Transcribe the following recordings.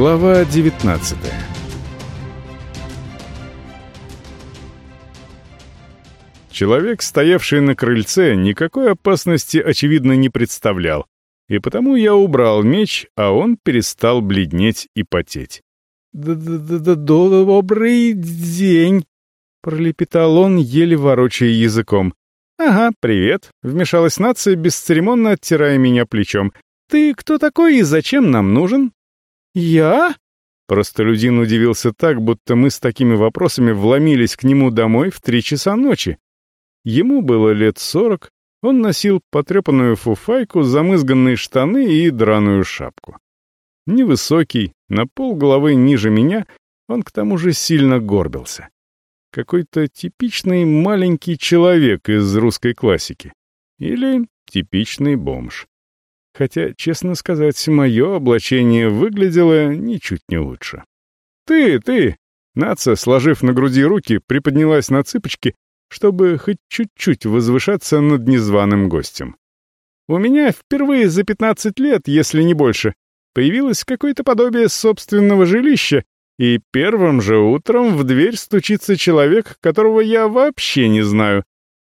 Глава 19 Человек, стоявший на крыльце, никакой опасности, очевидно, не представлял, и потому я убрал меч, а он перестал бледнеть и потеть. «Да-да-да, добрый день!» — пролепетал он, еле ворочая языком. «Ага, привет», — вмешалась нация, бесцеремонно оттирая меня плечом. «Ты кто такой и зачем нам нужен?» «Я?» Простолюдин удивился так, будто мы с такими вопросами вломились к нему домой в три часа ночи. Ему было лет сорок, он носил потрепанную фуфайку, замызганные штаны и драную шапку. Невысокий, на пол головы ниже меня, он к тому же сильно горбился. Какой-то типичный маленький человек из русской классики. Или типичный бомж. Хотя, честно сказать, мое облачение выглядело ничуть не лучше. «Ты, ты!» Наца, сложив на груди руки, приподнялась на цыпочки, чтобы хоть чуть-чуть возвышаться над незваным гостем. «У меня впервые за пятнадцать лет, если не больше, появилось какое-то подобие собственного жилища, и первым же утром в дверь стучится человек, которого я вообще не знаю.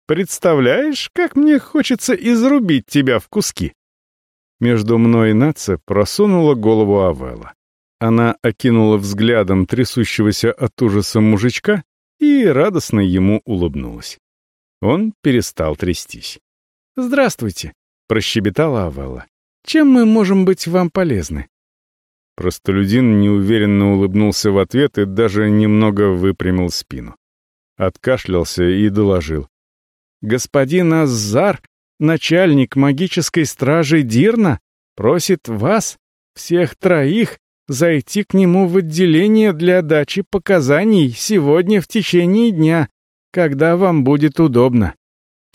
Представляешь, как мне хочется изрубить тебя в куски?» Между мной и Наце просунула голову Авела. Она окинула взглядом трясущегося от ужаса мужичка и радостно ему улыбнулась. Он перестал трястись. «Здравствуйте», — прощебетала Авелла. «Чем мы можем быть вам полезны?» Простолюдин неуверенно улыбнулся в ответ и даже немного выпрямил спину. Откашлялся и доложил. «Господин Азар начальник магической стражи Дирна просит вас, всех троих, зайти к нему в отделение для дачи показаний сегодня в течение дня, когда вам будет удобно».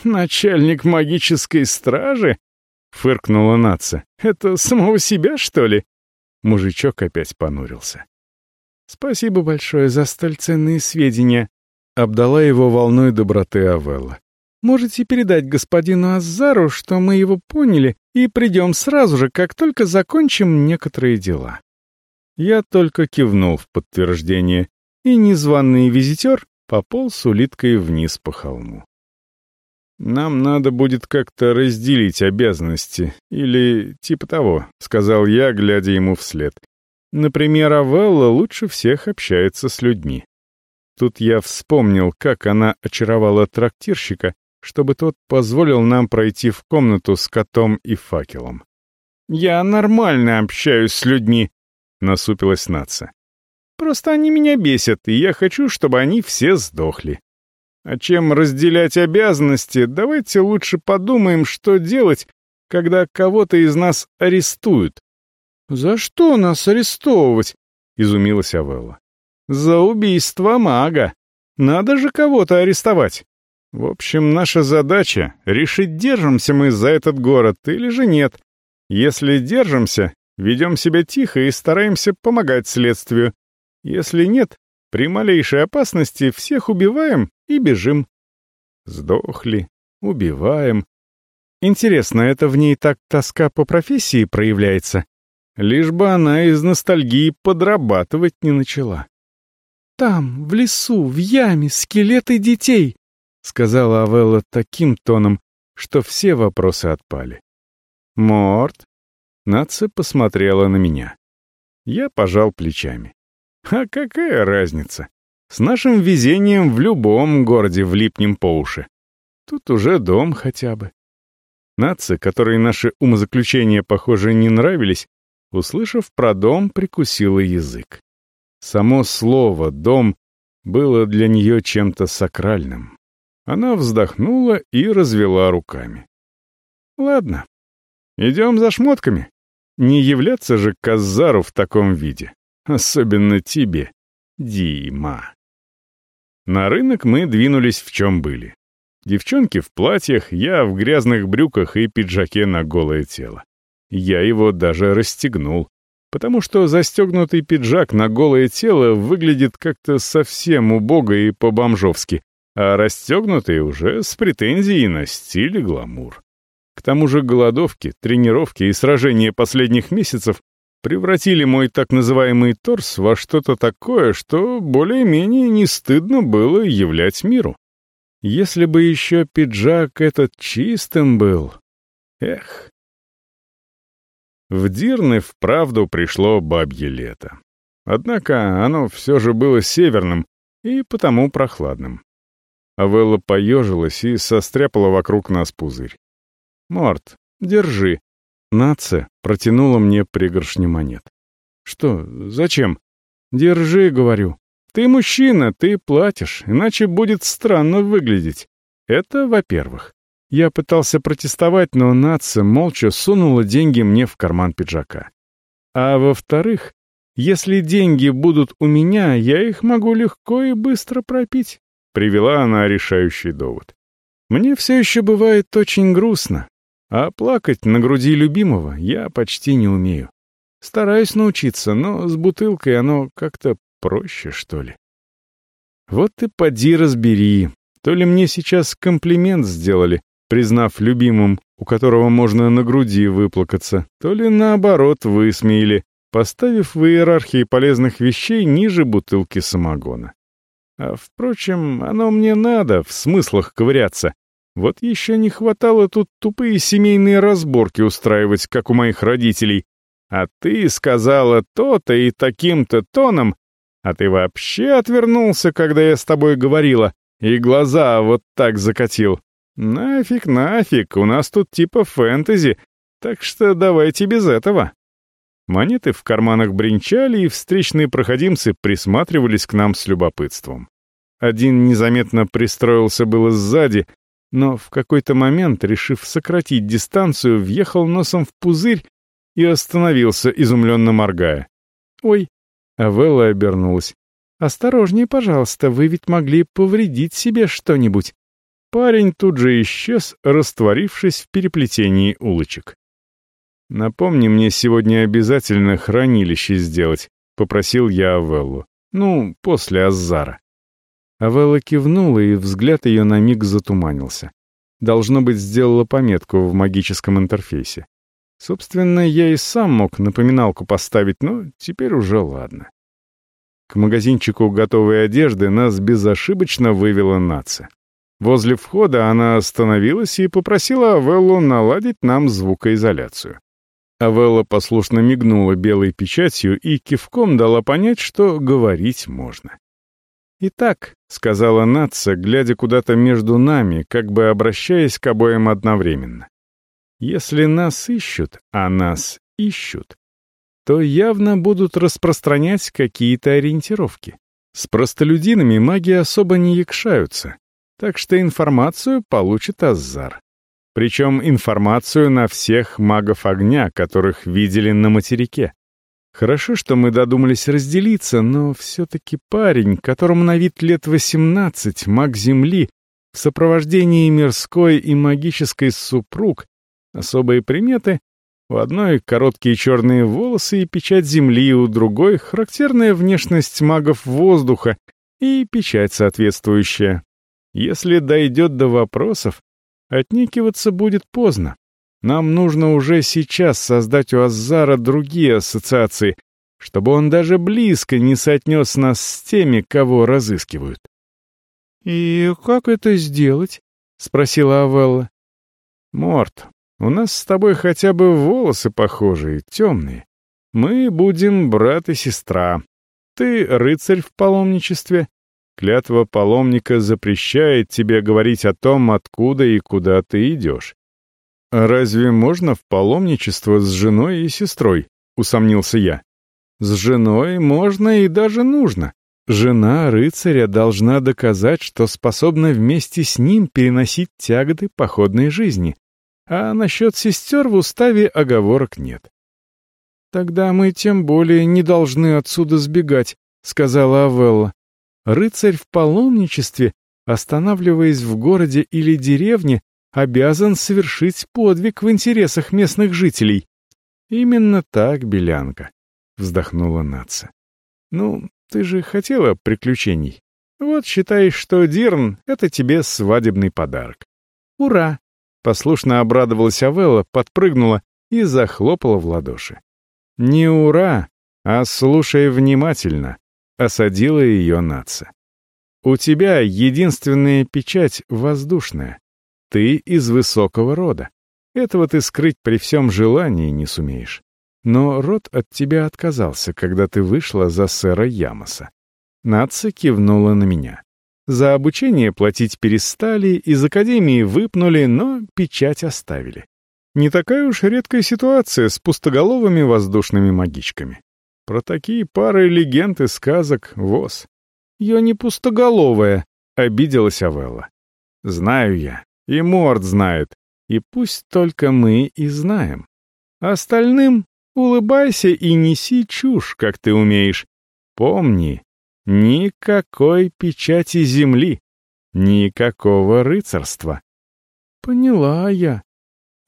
«Начальник магической стражи?» — фыркнула нация. «Это самого себя, что ли?» Мужичок опять понурился. «Спасибо большое за столь ценные сведения», — обдала его волной доброты Авелла. Можете передать господину Азару, что мы его поняли, и придем сразу же, как только закончим некоторые дела». Я только кивнул в подтверждение, и незваный визитер пополз улиткой вниз по холму. «Нам надо будет как-то разделить обязанности, или типа того», — сказал я, глядя ему вслед. «Например, Авелла лучше всех общается с людьми». Тут я вспомнил, как она очаровала трактирщика, чтобы тот позволил нам пройти в комнату с котом и факелом. «Я нормально общаюсь с людьми», — насупилась нация. «Просто они меня бесят, и я хочу, чтобы они все сдохли. А чем разделять обязанности, давайте лучше подумаем, что делать, когда кого-то из нас арестуют». «За что нас арестовывать?» — изумилась Авелла. «За убийство мага. Надо же кого-то арестовать». В общем, наша задача — решить, держимся мы за этот город или же нет. Если держимся, ведем себя тихо и стараемся помогать следствию. Если нет, при малейшей опасности всех убиваем и бежим. Сдохли, убиваем. Интересно, это в ней так тоска по профессии проявляется? Лишь бы она из ностальгии подрабатывать не начала. «Там, в лесу, в яме, скелеты детей!» Сказала Авелла таким тоном, что все вопросы отпали. «Морт?» Нация посмотрела на меня. Я пожал плечами. «А какая разница? С нашим везением в любом городе влипнем по уши. Тут уже дом хотя бы». Нация, которой наши умозаключения, похоже, не нравились, услышав про дом, прикусила язык. Само слово «дом» было для нее чем-то сакральным. Она вздохнула и развела руками. «Ладно, идем за шмотками. Не являться же Казару в таком виде. Особенно тебе, Дима». На рынок мы двинулись в чем были. Девчонки в платьях, я в грязных брюках и пиджаке на голое тело. Я его даже расстегнул, потому что застегнутый пиджак на голое тело выглядит как-то совсем убого и по-бомжовски, а расстегнутые уже с претензией на стиль и гламур. К тому же голодовки, тренировки и сражения последних месяцев превратили мой так называемый торс во что-то такое, что более-менее не стыдно было являть миру. Если бы еще пиджак этот чистым был. Эх. В Дирны вправду пришло бабье лето. Однако оно все же было северным и потому прохладным. Авелла поежилась и состряпала вокруг нас пузырь. «Морт, держи». Наца протянула мне пригоршню монет. «Что? Зачем?» «Держи», — говорю. «Ты мужчина, ты платишь, иначе будет странно выглядеть. Это во-первых. Я пытался протестовать, но Наца молча сунула деньги мне в карман пиджака. А во-вторых, если деньги будут у меня, я их могу легко и быстро пропить. Привела она решающий довод. Мне все еще бывает очень грустно, а плакать на груди любимого я почти не умею. Стараюсь научиться, но с бутылкой оно как-то проще, что ли. Вот и поди разбери, то ли мне сейчас комплимент сделали, признав любимым, у которого можно на груди выплакаться, то ли наоборот высмеяли, поставив в иерархии полезных вещей ниже бутылки самогона. А, впрочем, оно мне надо в смыслах ковыряться. Вот еще не хватало тут тупые семейные разборки устраивать, как у моих родителей. А ты сказала то-то и таким-то тоном, а ты вообще отвернулся, когда я с тобой говорила, и глаза вот так закатил. Нафиг, нафиг, у нас тут типа фэнтези, так что давайте без этого. Монеты в карманах бренчали, и встречные проходимцы присматривались к нам с любопытством. Один незаметно пристроился было сзади, но в какой-то момент, решив сократить дистанцию, въехал носом в пузырь и остановился, изумленно моргая. «Ой!» — Авелла обернулась. «Осторожнее, пожалуйста, вы ведь могли повредить себе что-нибудь». Парень тут же исчез, растворившись в переплетении улочек. «Напомни мне сегодня обязательно хранилище сделать», — попросил я Авеллу. «Ну, после Азара». Авелла кивнула, и взгляд ее на миг затуманился. Должно быть, сделала пометку в магическом интерфейсе. Собственно, я и сам мог напоминалку поставить, но теперь уже ладно. К магазинчику готовой одежды нас безошибочно вывела нация. Возле входа она остановилась и попросила Авеллу наладить нам звукоизоляцию. Авелла послушно мигнула белой печатью и кивком дала понять, что говорить можно. «Итак», — сказала Натса, глядя куда-то между нами, как бы обращаясь к обоим одновременно. «Если нас ищут, а нас ищут, то явно будут распространять какие-то ориентировки. С простолюдинами маги особо не якшаются, так что информацию получит Азар. Причем информацию на всех магов огня, которых видели на материке. Хорошо, что мы додумались разделиться, но все-таки парень, которому на вид лет восемнадцать, маг Земли, в сопровождении мирской и магической супруг, особые приметы, у одной короткие черные волосы и печать Земли, у другой характерная внешность магов воздуха и печать соответствующая. Если дойдет до вопросов, Отникиваться будет поздно. Нам нужно уже сейчас создать у Азара другие ассоциации, чтобы он даже близко не соотнес нас с теми, кого разыскивают. «И как это сделать?» — спросила Авелла. «Морт, у нас с тобой хотя бы волосы похожие, темные. Мы будем брат и сестра. Ты рыцарь в паломничестве, Клятва паломника запрещает тебе говорить о том, откуда и куда ты идешь. «А разве можно в паломничество с женой и сестрой?» — усомнился я. «С женой можно и даже нужно. Жена рыцаря должна доказать, что способна вместе с ним переносить тяготы походной жизни. А насчет сестер в уставе оговорок нет». «Тогда мы тем более не должны отсюда сбегать», — сказала Авелла. Рыцарь в паломничестве, останавливаясь в городе или деревне, обязан совершить подвиг в интересах местных жителей. Именно так, Белянка, вздохнула Наца. Ну, ты же хотела приключений. Вот считай, что Дирн — это тебе свадебный подарок. Ура! Послушно обрадовалась Авелла, подпрыгнула и захлопала в ладоши. Не ура, а слушай внимательно, осадила ее нация. У тебя единственная печать воздушная. Ты из высокого рода. Этого ты скрыть при всем желании не сумеешь. Но род от тебя отказался, когда ты вышла за сэра Ямоса. Нация кивнула на меня. За обучение платить перестали, из академии выпнули, но печать оставили. Не такая уж редкая ситуация с пустоголовыми воздушными магичками. Про такие пары легенд и сказок ВОЗ. «Я не пустоголовая», — обиделась Авелла. «Знаю я, и Морд знает, и пусть только мы и знаем. Остальным улыбайся и неси чушь, как ты умеешь. Помни, никакой печати земли, никакого рыцарства». «Поняла я.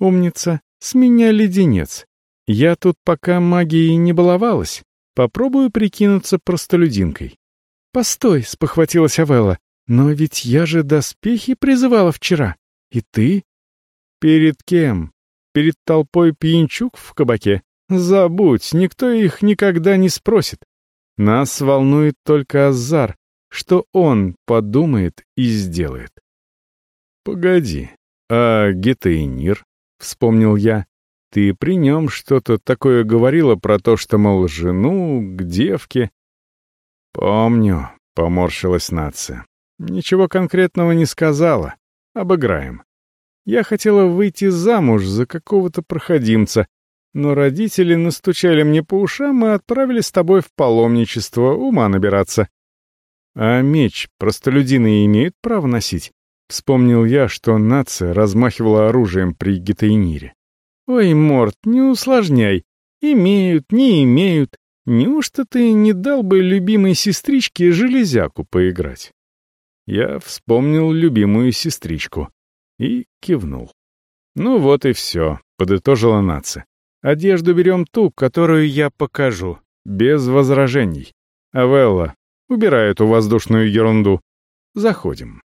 Умница, с меня леденец. Я тут пока магией не баловалась, попробую прикинуться простолюдинкой. «Постой», — спохватилась Авелла, «но ведь я же доспехи призывала вчера. И ты?» «Перед кем? Перед толпой пьянчук в кабаке? Забудь, никто их никогда не спросит. Нас волнует только Азар, что он подумает и сделает». «Погоди, а Гетейнир?» — вспомнил я. «Ты при нем что-то такое говорила про то, что, мол, жену к девке...» «Помню», — поморщилась нация. «Ничего конкретного не сказала. Обыграем. Я хотела выйти замуж за какого-то проходимца, но родители настучали мне по ушам и отправили с тобой в паломничество ума набираться. А меч простолюдины имеют право носить?» Вспомнил я, что нация размахивала оружием при Гетейнире. «Ой, Морт, не усложняй. Имеют, не имеют. Неужто ты не дал бы любимой сестричке железяку поиграть?» Я вспомнил любимую сестричку и кивнул. «Ну вот и все», — подытожила нация. «Одежду берем ту, которую я покажу, без возражений. Авелла, убирай эту воздушную ерунду. Заходим».